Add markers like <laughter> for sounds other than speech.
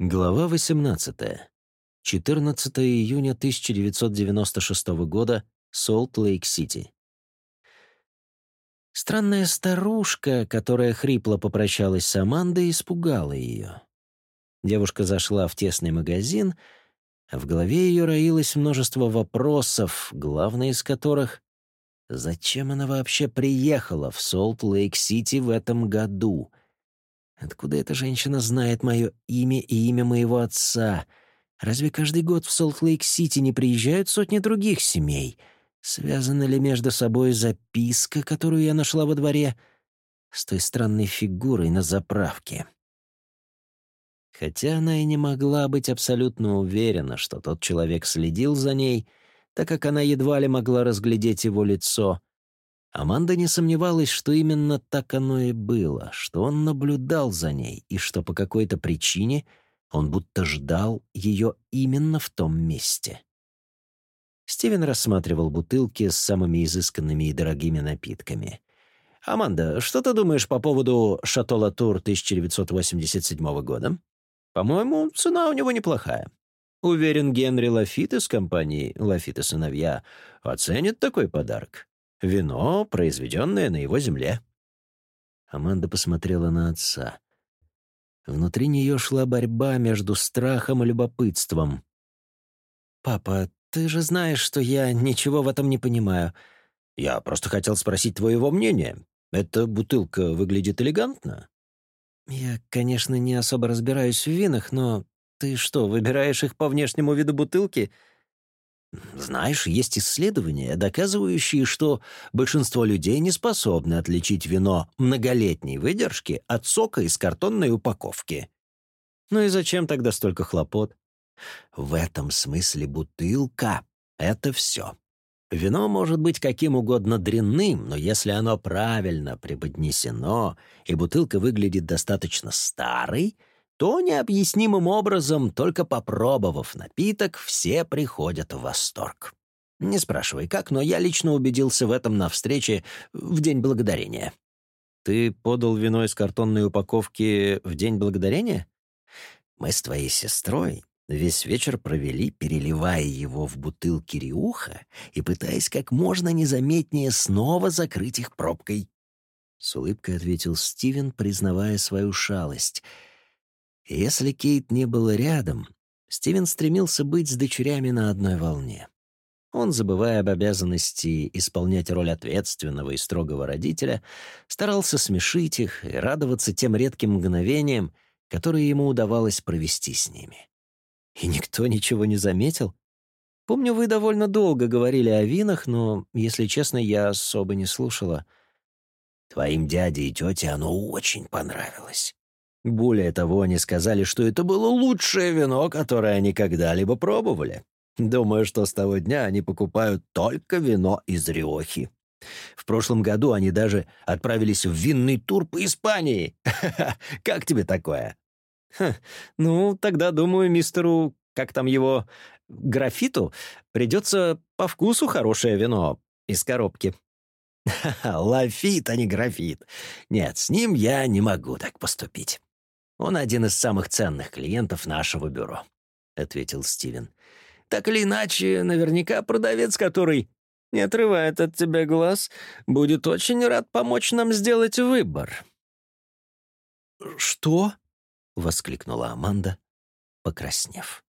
Глава 18. 14 июня 1996 года. Солт-Лейк-Сити. Странная старушка, которая хрипло попрощалась с Амандой, испугала ее. Девушка зашла в тесный магазин, а в голове ее роилось множество вопросов, главный из которых — зачем она вообще приехала в Солт-Лейк-Сити в этом году? Откуда эта женщина знает мое имя и имя моего отца? Разве каждый год в Солт-Лейк-Сити не приезжают сотни других семей? Связана ли между собой записка, которую я нашла во дворе, с той странной фигурой на заправке? Хотя она и не могла быть абсолютно уверена, что тот человек следил за ней, так как она едва ли могла разглядеть его лицо, Аманда не сомневалась, что именно так оно и было, что он наблюдал за ней и что по какой-то причине он будто ждал ее именно в том месте. Стивен рассматривал бутылки с самыми изысканными и дорогими напитками. «Аманда, что ты думаешь по поводу «Шато Латур» 1987 года? По-моему, цена у него неплохая. Уверен, Генри Лафит из компании «Лафит и сыновья» оценит такой подарок. Вино, произведенное на его земле». Аманда посмотрела на отца. Внутри нее шла борьба между страхом и любопытством. «Папа, ты же знаешь, что я ничего в этом не понимаю. Я просто хотел спросить твоего мнения. Эта бутылка выглядит элегантно?» «Я, конечно, не особо разбираюсь в винах, но ты что, выбираешь их по внешнему виду бутылки?» Знаешь, есть исследования, доказывающие, что большинство людей не способны отличить вино многолетней выдержки от сока из картонной упаковки. Ну и зачем тогда столько хлопот? В этом смысле бутылка — это все. Вино может быть каким угодно дрянным, но если оно правильно преподнесено, и бутылка выглядит достаточно старой — то необъяснимым образом, только попробовав напиток, все приходят в восторг. Не спрашивай как, но я лично убедился в этом на встрече в День Благодарения. Ты подал вино из картонной упаковки в День Благодарения? Мы с твоей сестрой весь вечер провели, переливая его в бутылки риуха и пытаясь как можно незаметнее снова закрыть их пробкой. С улыбкой ответил Стивен, признавая свою шалость — если Кейт не было рядом, Стивен стремился быть с дочерями на одной волне. Он, забывая об обязанности исполнять роль ответственного и строгого родителя, старался смешить их и радоваться тем редким мгновениям, которые ему удавалось провести с ними. И никто ничего не заметил. Помню, вы довольно долго говорили о винах, но, если честно, я особо не слушала. Твоим дяде и тете оно очень понравилось. Более того, они сказали, что это было лучшее вино, которое они когда-либо пробовали. Думаю, что с того дня они покупают только вино из Риохи. В прошлом году они даже отправились в винный тур по Испании. <laughs> Как тебе такое? ну, тогда, думаю, мистеру, как там его, графиту, придется по вкусу хорошее вино из коробки. <laughs> Лафит, а не графит. Нет, с ним я не могу так поступить. Он один из самых ценных клиентов нашего бюро», — ответил Стивен. «Так или иначе, наверняка продавец, который не отрывает от тебя глаз, будет очень рад помочь нам сделать выбор». «Что?» — воскликнула Аманда, покраснев.